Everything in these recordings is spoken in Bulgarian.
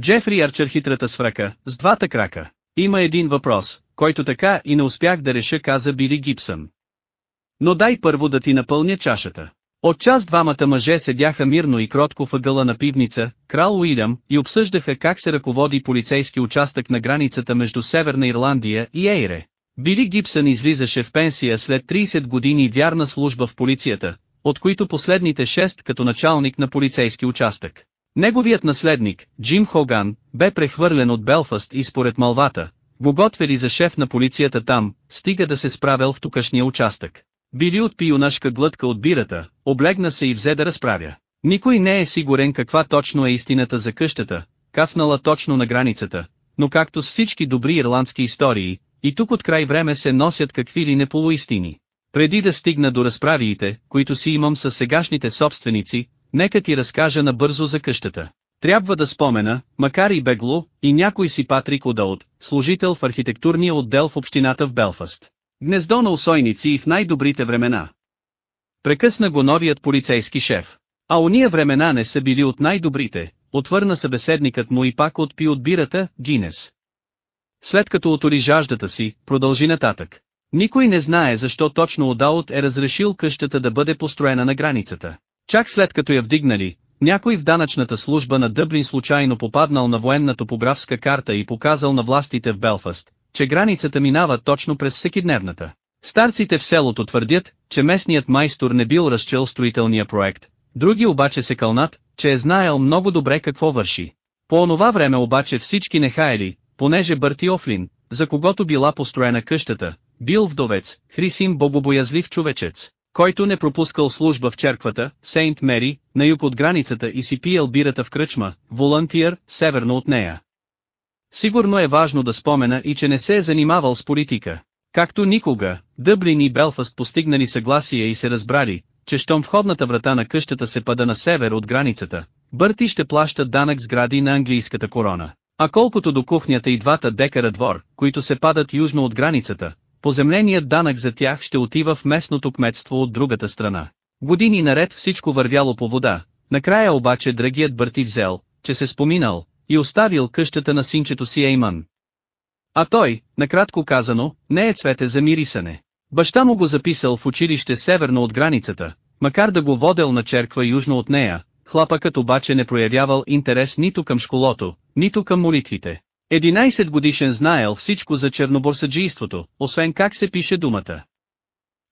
Джефри Арчер хитрата сврака, с двата крака. Има един въпрос, който така и не успях да реша каза Били Гибсън. Но дай първо да ти напълня чашата. От час двамата мъже седяха мирно и кротко въгъла на пивница, крал Уилям, и обсъждаха как се ръководи полицейски участък на границата между Северна Ирландия и Ейре. Били Гибсън излизаше в пенсия след 30 години вярна служба в полицията, от които последните 6 като началник на полицейски участък. Неговият наследник, Джим Хоган, бе прехвърлен от Белфаст и според малвата, го готвели за шеф на полицията там, стига да се справил в тукашния участък. Били отпи юнашка глътка от бирата, облегна се и взе да разправя. Никой не е сигурен каква точно е истината за къщата, каснала точно на границата, но както с всички добри ирландски истории, и тук от край време се носят какви ли не. Преди да стигна до разправиите, които си имам с сегашните собственици, нека ти разкажа набързо за къщата. Трябва да спомена, макар и бегло, и някой си Патрик Удаут, служител в архитектурния отдел в общината в Белфаст. Гнездо на усойници и в най-добрите времена. Прекъсна го новият полицейски шеф. А уния времена не са били от най-добрите, отвърна събеседникът му и пак отпи от бирата, Гинес. След като отори жаждата си, продължи нататък. Никой не знае защо точно Одаут е разрешил къщата да бъде построена на границата. Чак след като я вдигнали, някой в данъчната служба на Дъблин случайно попаднал на военна топографска карта и показал на властите в Белфаст, че границата минава точно през всекидневната. Старците в селото твърдят, че местният майстор не бил разчел строителния проект, други обаче се кълнат, че е знаел много добре какво върши. По онова време обаче всички не хаели, понеже Бърти Офлин, за когото била построена къщата, бил вдовец, Хрисим богобоязлив човечец, който не пропускал служба в черквата, Сейнт Мери, на юг от границата и си пиел бирата в кръчма, волонтиер, северно от нея. Сигурно е важно да спомена и че не се е занимавал с политика. Както никога, Дъблин и Белфаст постигнали съгласие и се разбрали, че щом входната врата на къщата се пада на север от границата, Бърти ще плащат данък сгради на английската корона. А колкото до кухнята и двата декара двор, които се падат южно от границата, поземленият данък за тях ще отива в местното кметство от другата страна. Години наред всичко вървяло по вода, накрая обаче драгият Бърти взел, че се споминал, и оставил къщата на синчето си Ейман. А той, накратко казано, не е цвете за мирисане. Баща му го записал в училище северно от границата, макар да го водел на черква южно от нея, хлапъкът обаче не проявявал интерес нито към школото, нито към молитвите. 11 годишен знаел всичко за черноборсаджийството, освен как се пише думата.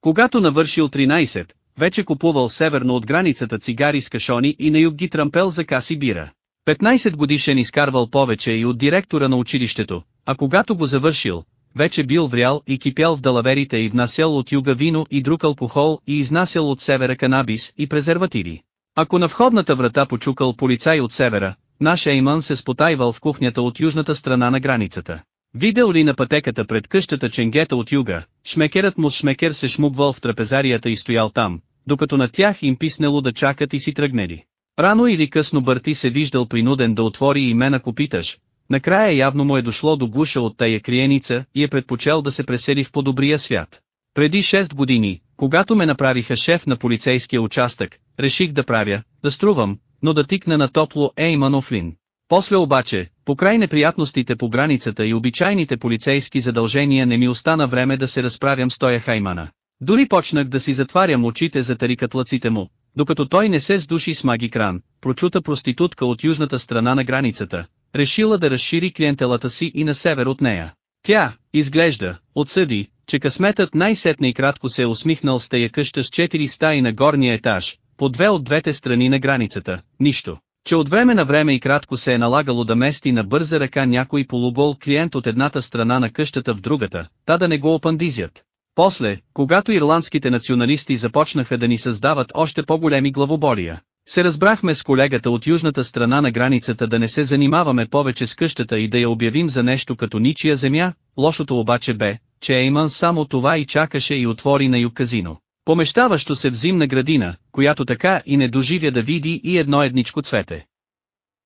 Когато навършил 13, вече купувал северно от границата цигари с кашони и на юг ги трампел за каси бира. 15 годишен изкарвал повече и от директора на училището, а когато го завършил, вече бил врял и кипял в далаверите и внасял от юга вино и друг алкохол и изнасял от севера канабис и презервативи. Ако на входната врата почукал полицай от севера, наш Ейман се спотайвал в кухнята от южната страна на границата. Видел ли на пътеката пред къщата ченгета от юга, шмекерът му с шмекер се шмугвал в трапезарията и стоял там, докато на тях им писнело да чакат и си тръгнели. Рано или късно Бърти се виждал принуден да отвори и мен ако питаш, накрая явно му е дошло до гуша от тая криеница и е предпочел да се пресели в по-добрия свят. Преди 6 години, когато ме направиха шеф на полицейския участък, реших да правя, да струвам, но да тикна на топло Ейман Офлин. После обаче, по край неприятностите по границата и обичайните полицейски задължения не ми остана време да се разправям с тоя Хаймана. Дори почнах да си затварям очите за тарикатлъците му, докато той не се сдуши с маги кран, прочута проститутка от южната страна на границата, решила да разшири клиентелата си и на север от нея. Тя, изглежда, отсъди, че късметът най-сетне и кратко се е усмихнал с тая къща с четири стаи на горния етаж, по две от двете страни на границата, нищо. Че от време на време и кратко се е налагало да мести на бърза ръка някой полугол клиент от едната страна на къщата в другата, та да не го опандизят. После, когато ирландските националисти започнаха да ни създават още по-големи главоболия, се разбрахме с колегата от южната страна на границата да не се занимаваме повече с къщата и да я обявим за нещо като ничия земя, лошото обаче бе, че Ейман само това и чакаше и отвори на юг казино. Помещаващо се в зимна градина, която така и не доживя да види и едно едничко цвете.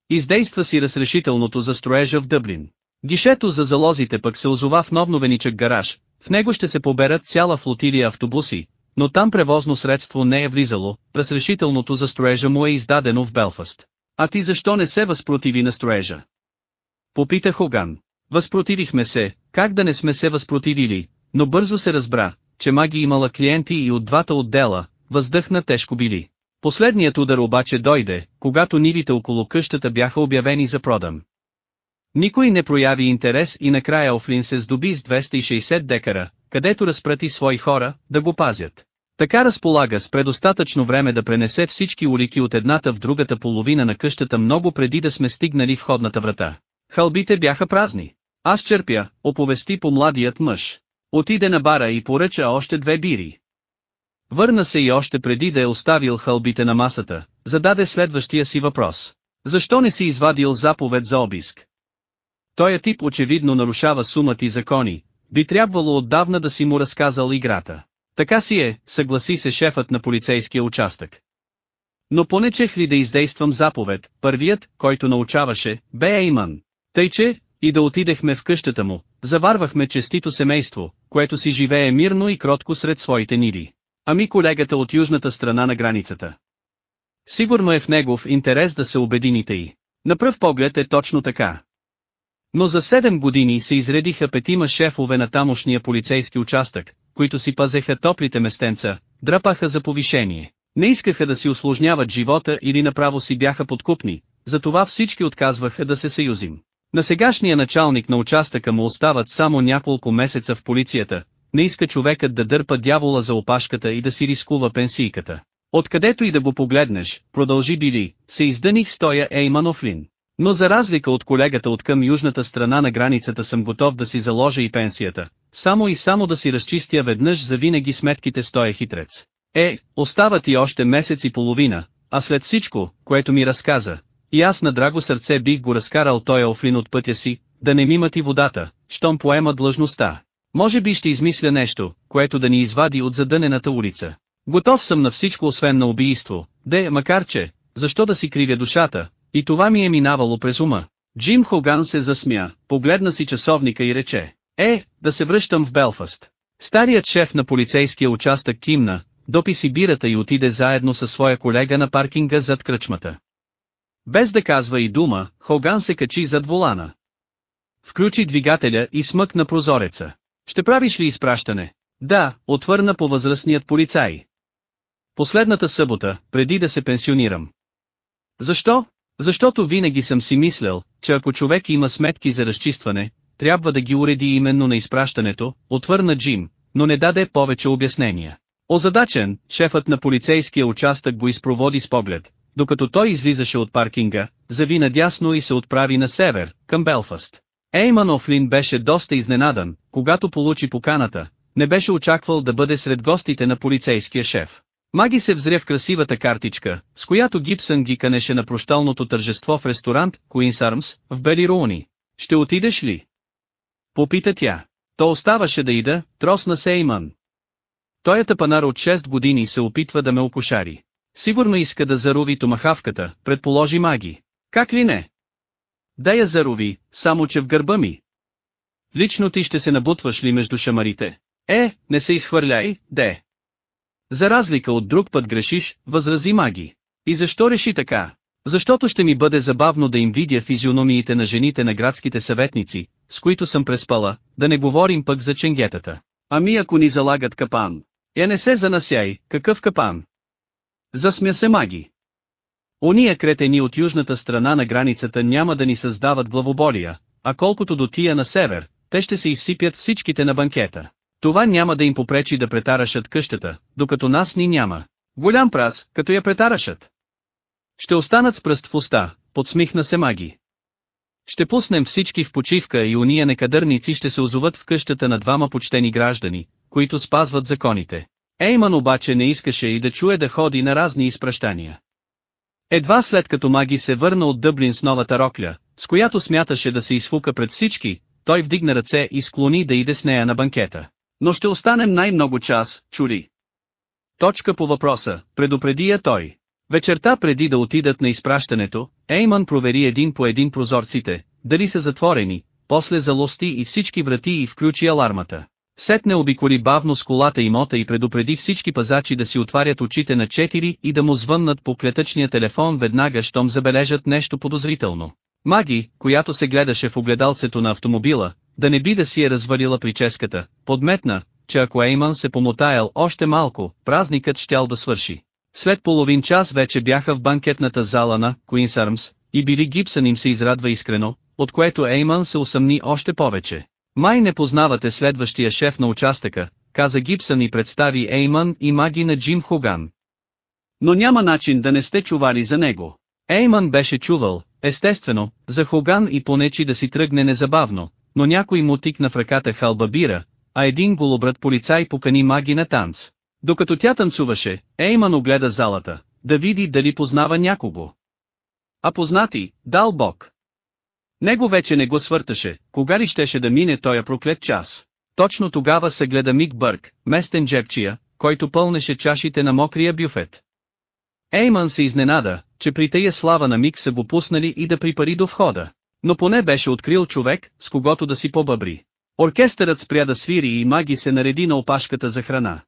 Издейства си разрешителното за строежа в Дъблин. Гишето за залозите пък се озова в новновеничък гараж, в него ще се поберат цяла флотилия автобуси, но там превозно средство не е влизало, разрешителното за строежа му е издадено в Белфаст. А ти защо не се възпротиви на строежа? Попита Хоган. Възпротивихме се, как да не сме се възпротивили, но бързо се разбра, че Маги имала клиенти и от двата отдела, въздъхна тежко били. Последният удар обаче дойде, когато нивите около къщата бяха обявени за продан. Никой не прояви интерес и накрая Офлин се здоби с 260 декара, където разпрати свои хора, да го пазят. Така разполага с предостатъчно време да пренесе всички улики от едната в другата половина на къщата много преди да сме стигнали входната врата. Хълбите бяха празни. Аз черпя, оповести по младият мъж. Отиде на бара и поръча още две бири. Върна се и още преди да е оставил хълбите на масата, зададе следващия си въпрос. Защо не си извадил заповед за обиск? Тоя тип очевидно нарушава сумът и закони, би трябвало отдавна да си му разказал играта. Така си е, съгласи се шефът на полицейския участък. Но понечех ли да издействам заповед, първият, който научаваше, бе Ейман. Тъй че, и да отидехме в къщата му, заварвахме честито семейство, което си живее мирно и кротко сред своите ниди. Ами колегата от южната страна на границата. Сигурно е в негов интерес да се обедините и. На пръв поглед е точно така. Но за 7 години се изредиха петима шефове на тамошния полицейски участък, които си пазеха топлите местенца, драпаха за повишение. Не искаха да си усложняват живота или направо си бяха подкупни, затова всички отказваха да се съюзим. На сегашния началник на участъка му остават само няколко месеца в полицията, не иска човекът да дърпа дявола за опашката и да си рискува пенсийката. Откъдето и да го погледнеш, продължи Били, се издъних стоя Ейман Офлин. Но за разлика от колегата от към южната страна на границата съм готов да си заложа и пенсията, само и само да си разчистя веднъж за винаги сметките стоя хитрец. Е, остава ти още месец и половина, а след всичко, което ми разказа, и аз на драго сърце бих го разкарал той Офлин от пътя си, да не мимати водата, щом поема длъжността. Може би ще измисля нещо, което да ни извади от задънената улица. Готов съм на всичко освен на убийство, де, макар че, защо да си кривя душата, и това ми е минавало през ума. Джим Хоган се засмя, погледна си часовника и рече, е, да се връщам в Белфаст. Старият шеф на полицейския участък кимна, допи си бирата и отиде заедно със своя колега на паркинга зад кръчмата. Без да казва и дума, Хоган се качи зад волана. Включи двигателя и смъкна прозореца. Ще правиш ли изпращане? Да, отвърна по възрастният полицай. Последната събота, преди да се пенсионирам. Защо? Защото винаги съм си мислял, че ако човек има сметки за разчистване, трябва да ги уреди именно на изпращането, отвърна Джим, но не даде повече обяснения. Озадачен, шефът на полицейския участък го изпроводи с поглед, докато той излизаше от паркинга, зави надясно и се отправи на север, към Белфаст. Ейман Офлин беше доста изненадан, когато получи поканата, не беше очаквал да бъде сред гостите на полицейския шеф. Маги се взря в красивата картичка, с която Гибсън ги канеше на прощалното тържество в ресторант Queen's Arms, в Бели Руни. Ще отидеш ли? Попита тя. То оставаше да ида, тросна Сейман. Той е тъпанар от 6 години се опитва да ме опошари. Сигурно иска да зарови томахавката, предположи Маги. Как ли не? Да я зарови, само че в гърба ми. Лично ти ще се набутваш ли между шамарите? Е, не се изхвърляй, де. За разлика от друг път грешиш, възрази Маги. И защо реши така? Защото ще ми бъде забавно да им видя физиономиите на жените на градските съветници, с които съм преспала, да не говорим пък за ченгетата. Ами ако ни залагат капан. Я не се занасяй, какъв капан? Засмя се маги. Ония кретени от южната страна на границата няма да ни създават главоболия, а колкото до тия на север, те ще се изсипят всичките на банкета. Това няма да им попречи да претарашат къщата, докато нас ни няма. Голям праз, като я претарашат. Ще останат с пръст в уста, подсмихна се маги. Ще пуснем всички в почивка и уния некадърници ще се озоват в къщата на двама почтени граждани, които спазват законите. Ейман обаче не искаше и да чуе да ходи на разни изпращания. Едва след като Маги се върна от Дъблин с новата рокля, с която смяташе да се изфука пред всички, той вдигна ръце и склони да иде с нея на банкета. Но ще останем най-много час, чули. Точка по въпроса, предупреди я той. Вечерта преди да отидат на изпращането, Ейман провери един по един прозорците, дали са затворени, после залости и всички врати и включи алармата. Сетне обиколи бавно с колата имота и предупреди всички пазачи да си отварят очите на четири и да му звъннат по клетъчния телефон веднага щом забележат нещо подозрително. Маги, която се гледаше в огледалцето на автомобила, да не би да си е развалила прическата, подметна, че ако Ейман се помотаял още малко, празникът щял да свърши. След половин час вече бяха в банкетната зала на Queen's Arms, и Били Гибсън им се израдва искрено, от което Ейман се усъмни още повече. Май не познавате следващия шеф на участъка, каза Гибсън и представи Ейман и маги на Джим Хоган. Но няма начин да не сте чували за него. Ейман беше чувал, естествено, за Хоган и понечи да си тръгне незабавно, но някой му тикна в ръката халба бира, а един голобрат полицай покани маги на танц. Докато тя танцуваше, Ейман огледа залата, да види дали познава някого. А познати, дал Бог. Него вече не го свърташе, кога ли щеше да мине тоя проклет час. Точно тогава се гледа Мик Бърк, местен джепчия, който пълнеше чашите на мокрия бюфет. Ейман се изненада, че при тая слава на Мик са го пуснали и да припари до входа. Но поне беше открил човек, с когото да си побъбри. Оркестърът спря да свири и маги се нареди на опашката за храна.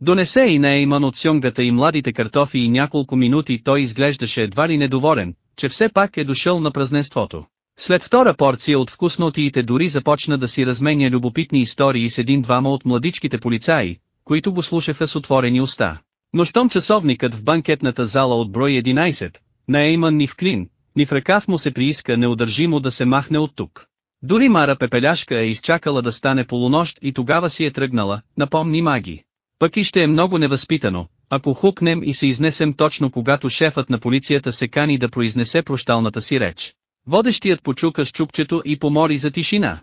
Донесе и на Ейман от сьонгата и младите картофи и няколко минути той изглеждаше едва ли недоволен, че все пак е дошъл на празненството. След втора порция от вкуснотиите дори започна да си разменя любопитни истории с един-двама от младичките полицаи, които го слушаха с отворени уста. Но щом часовникът в банкетната зала от брой 11, на Ейман ни в клин, ни в ръкав му се прииска неудържимо да се махне от тук. Дори Мара Пепеляшка е изчакала да стане полунощ и тогава си е тръгнала, напомни Маги. Пък и ще е много невъзпитано, ако хукнем и се изнесем точно когато шефът на полицията се кани да произнесе прощалната си реч. Водещият почука с чупчето и помоли за тишина.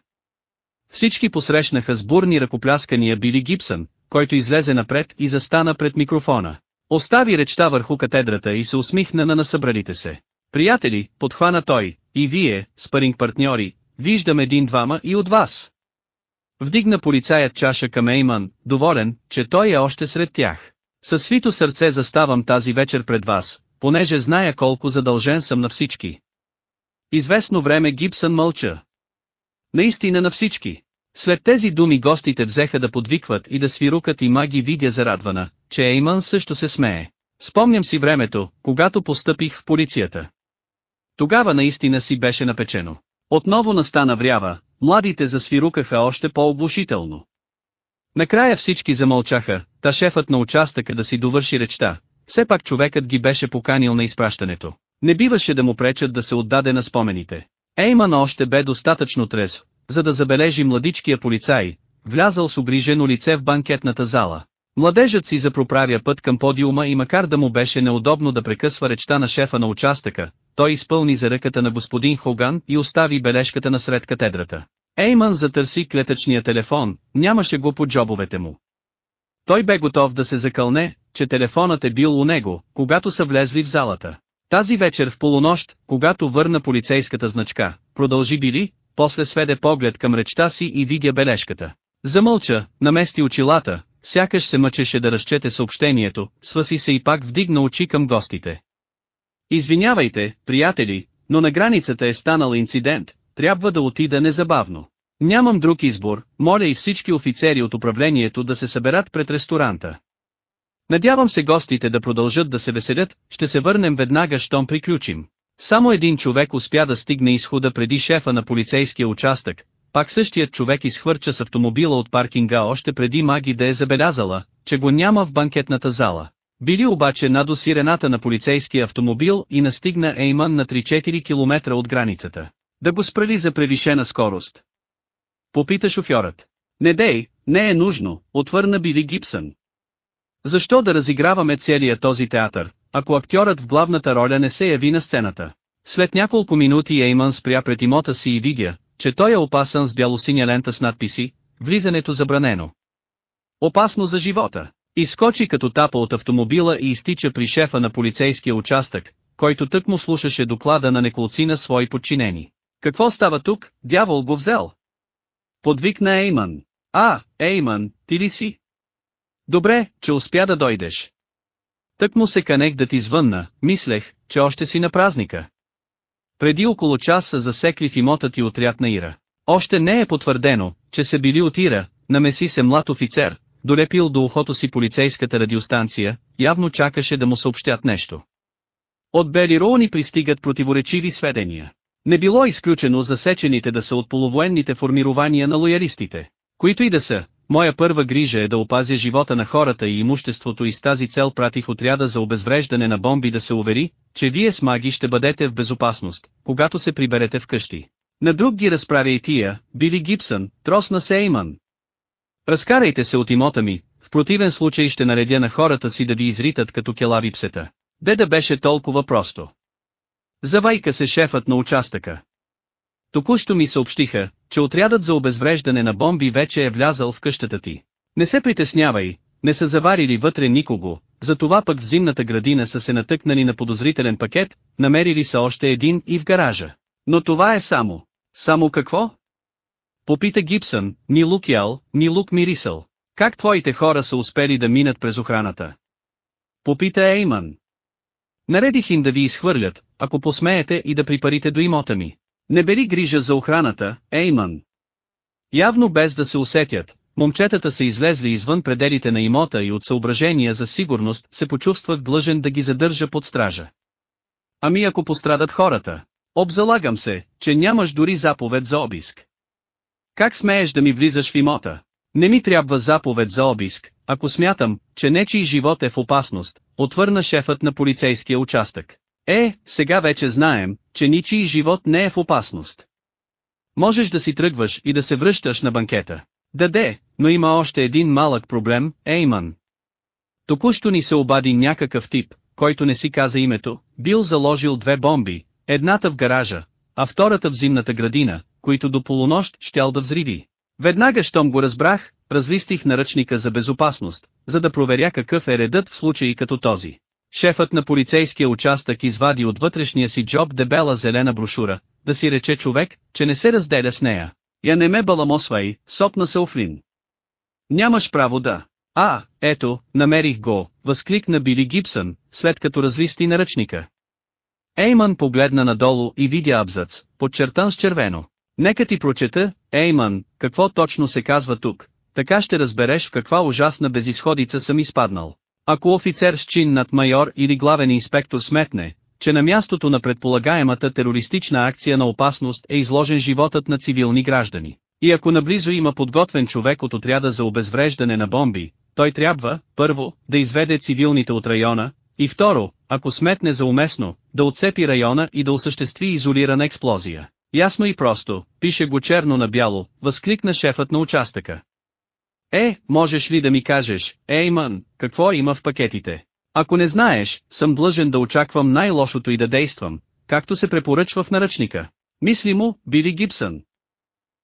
Всички посрещнаха с бурни ръкопляскания Били Гибсън, който излезе напред и застана пред микрофона. Остави речта върху катедрата и се усмихна на насъбралите се. Приятели, подхвана той, и вие, спаринг партньори, виждам един-двама и от вас. Вдигна полицаят чаша към Ейман, доволен, че той е още сред тях. Със свито сърце заставам тази вечер пред вас, понеже зная колко задължен съм на всички. Известно време Гибсън мълча. Наистина на всички. След тези думи гостите взеха да подвикват и да свирукат и маги видя зарадвана, че Ейман също се смее. Спомням си времето, когато постъпих в полицията. Тогава наистина си беше напечено. Отново настана врява, младите засвирукаха още по-оглушително. Накрая всички замълчаха, та шефът на участъка да си довърши речта, все пак човекът ги беше поканил на изпращането. Не биваше да му пречат да се отдаде на спомените. Ейман още бе достатъчно трезв, за да забележи младичкия полицай, влязал с обрижено лице в банкетната зала. Младежът си запроправя път към подиума и макар да му беше неудобно да прекъсва речта на шефа на участъка, той изпълни за ръката на господин Хоган и остави бележката насред катедрата. Ейман затърси клетъчния телефон, нямаше го по джобовете му. Той бе готов да се закълне, че телефонът е бил у него, когато са влезли в залата. Тази вечер в полунощ, когато върна полицейската значка, продължи Били, после сведе поглед към речта си и видя бележката. Замълча, намести очилата, сякаш се мъчеше да разчете съобщението, сваси се и пак вдигна очи към гостите. Извинявайте, приятели, но на границата е станал инцидент, трябва да отида незабавно. Нямам друг избор, моля и всички офицери от управлението да се съберат пред ресторанта. Надявам се гостите да продължат да се веселят, ще се върнем веднага щом приключим. Само един човек успя да стигне изхода преди шефа на полицейския участък, пак същият човек изхвърча с автомобила от паркинга още преди Маги да е забелязала, че го няма в банкетната зала. Били обаче надо сирената на полицейския автомобил и настигна Ейман на 3-4 км от границата. Да го спрали за превишена скорост. Попита шофьорът. Не дей, не е нужно, отвърна Били Гибсън. Защо да разиграваме целия този театър, ако актьорът в главната роля не се яви на сцената? След няколко минути Ейман спря пред имота си и видя, че той е опасан с бялосиня лента с надписи, влизането забранено. Опасно за живота. Изскочи като тапа от автомобила и изтича при шефа на полицейския участък, който тък му слушаше доклада на неколци на свои подчинени. Какво става тук, дявол го взел? Подвикна Ейман. А, Ейман, ти ли си? Добре, че успя да дойдеш. Тък му се канех да ти звънна, мислех, че още си на празника. Преди около час са засекли в имота ти отряд на Ира. Още не е потвърдено, че са били от Ира, намеси се млад офицер, долепил до ухото си полицейската радиостанция, явно чакаше да му съобщят нещо. От Белиро ни пристигат противоречиви сведения. Не било изключено засечените да са от полувоенните формирования на лоялистите. Които и да са, моя първа грижа е да опазя живота на хората и имуществото и с тази цел пратих отряда за обезвреждане на бомби да се увери, че вие с маги ще бъдете в безопасност, когато се приберете вкъщи. На друг ги разправя и тия, Били Гибсън, тросна Сейман. Разкарайте се от имота ми, в противен случай ще наредя на хората си да ви изритат като келави псета. Де беше толкова просто. Завайка се шефът на участъка. Току-що ми съобщиха, че отрядът за обезвреждане на бомби вече е влязал в къщата ти. Не се притеснявай, не са заварили вътре никого, затова пък в зимната градина са се натъкнали на подозрителен пакет, намерили са още един и в гаража. Но това е само. Само какво? Попита Гибсън, ни лук ял, ни лук мирисъл. Как твоите хора са успели да минат през охраната? Попита Ейман. Наредих им да ви изхвърлят, ако посмеете и да припарите до имота ми. Не бери грижа за охраната, Ейман. Явно без да се усетят, момчетата са излезли извън пределите на имота и от съображения за сигурност се почувствах длъжен да ги задържа под стража. Ами ако пострадат хората? Обзалагам се, че нямаш дори заповед за обиск. Как смееш да ми влизаш в имота? Не ми трябва заповед за обиск, ако смятам, че нечий живот е в опасност, отвърна шефът на полицейския участък. Е, сега вече знаем, че ничий живот не е в опасност. Можеш да си тръгваш и да се връщаш на банкета. Даде, но има още един малък проблем, Ейман. Току-що ни се обади някакъв тип, който не си каза името, бил заложил две бомби, едната в гаража, а втората в зимната градина, които до полунощ щял да взриви. Веднага щом го разбрах, разлистих наръчника за безопасност, за да проверя какъв е редът в случаи като този. Шефът на полицейския участък извади от вътрешния си джоб дебела зелена брошура, да си рече човек, че не се разделя с нея. Я не ме баламосвай, сопна се Офлин. Нямаш право да. А, ето, намерих го, възкликна Били Гибсън, след като разлисти наръчника. Ейман погледна надолу и видя абзац, подчертан с червено. Нека ти прочета, Ейман, какво точно се казва тук, така ще разбереш в каква ужасна безисходица съм изпаднал. Ако офицер с чин над майор или главен инспектор сметне, че на мястото на предполагаемата терористична акция на опасност е изложен животът на цивилни граждани, и ако наблизо има подготвен човек от отряда за обезвреждане на бомби, той трябва, първо, да изведе цивилните от района, и второ, ако сметне за уместно, да отцепи района и да осъществи изолирана експлозия. Ясно и просто, пише го черно на бяло, възкликна шефът на участъка. Е, можеш ли да ми кажеш, Ейман, какво има в пакетите? Ако не знаеш, съм длъжен да очаквам най-лошото и да действам, както се препоръчва в наръчника. Мисли му, Били Гибсън.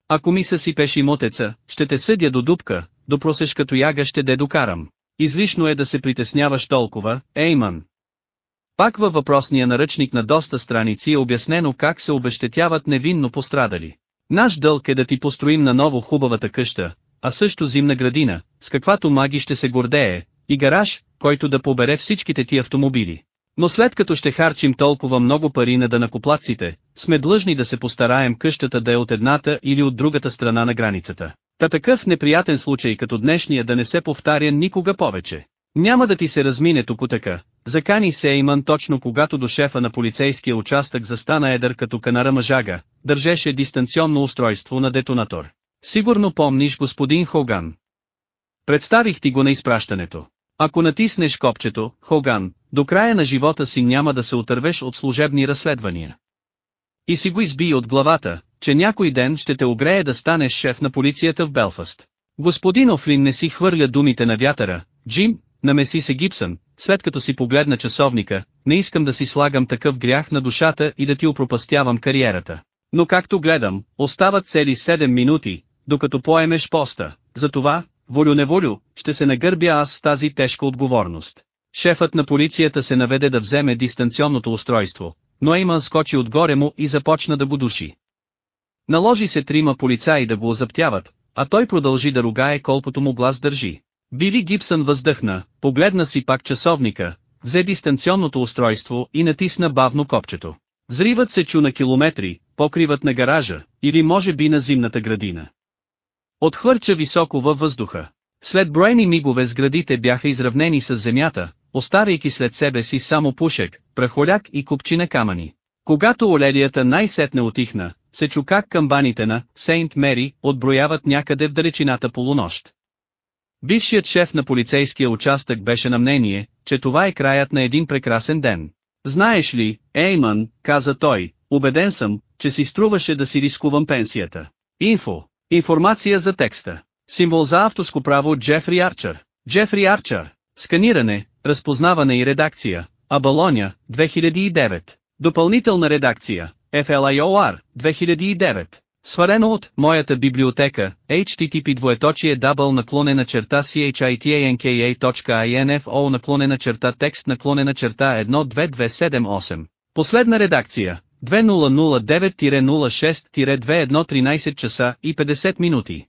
Ако ми съсипеш имотеца, ще те съдя до дупка, допросеш като яга ще де докарам. Излишно е да се притесняваш толкова, Ейман. Пак във въпросния наръчник на доста страници е обяснено как се обещетяват невинно пострадали. Наш дълг е да ти построим на ново хубавата къща, а също зимна градина, с каквато маги ще се гордее, и гараж, който да побере всичките ти автомобили. Но след като ще харчим толкова много пари на данакоплаците, сме длъжни да се постараем къщата да е от едната или от другата страна на границата. Та такъв неприятен случай като днешния да не се повтаря никога повече. Няма да ти се размине така. Закани се Ейман точно когато до шефа на полицейския участък застана едър като канара мъжага, държеше дистанционно устройство на детонатор. Сигурно помниш господин Хоган. Представих ти го на изпращането. Ако натиснеш копчето, Хоган, до края на живота си няма да се отървеш от служебни разследвания. И си го изби от главата, че някой ден ще те огрее да станеш шеф на полицията в Белфаст. Господин Офлин не си хвърля думите на вятъра, Джим, намеси се Гибсън, след като си погледна часовника, не искам да си слагам такъв грях на душата и да ти опропастявам кариерата. Но както гледам, остават цели 7 минути, докато поемеш поста, затова, волю-неволю, ще се нагърбя аз тази тежка отговорност. Шефът на полицията се наведе да вземе дистанционното устройство, но Ейман скочи отгоре му и започна да го души. Наложи се трима полицаи да го озаптяват, а той продължи да ругае колкото му глас държи. Били Гибсън въздъхна, погледна си пак часовника, взе дистанционното устройство и натисна бавно копчето. Взривът се чу на километри, покриват на гаража, или може би на зимната градина. Отхвърча високо във въздуха. След бройни мигове сградите бяха изравнени с земята, остарайки след себе си само пушек, прахоляк и купчина камъни. Когато олелията най-сетне отихна, се чу как камбаните на Сейнт Мери отброяват някъде в далечината полунощ. Бившият шеф на полицейския участък беше на мнение, че това е краят на един прекрасен ден. Знаеш ли, Ейман, каза той, убеден съм, че си струваше да си рискувам пенсията. Инфо. Информация за текста. Символ за авторско право Джефри Арчер. Джефри Арчер. Сканиране, разпознаване и редакция. Абалоня, 2009. Допълнителна редакция. FLIOR, 2009. Сварено от моята библиотека, http двоеточие дабл наклонена черта chitanka.info наклонена черта текст наклонена черта 122778. Последна редакция. 2009-06-2113 часа и 50 минути.